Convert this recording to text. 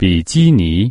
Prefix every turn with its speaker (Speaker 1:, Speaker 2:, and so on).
Speaker 1: 比基尼。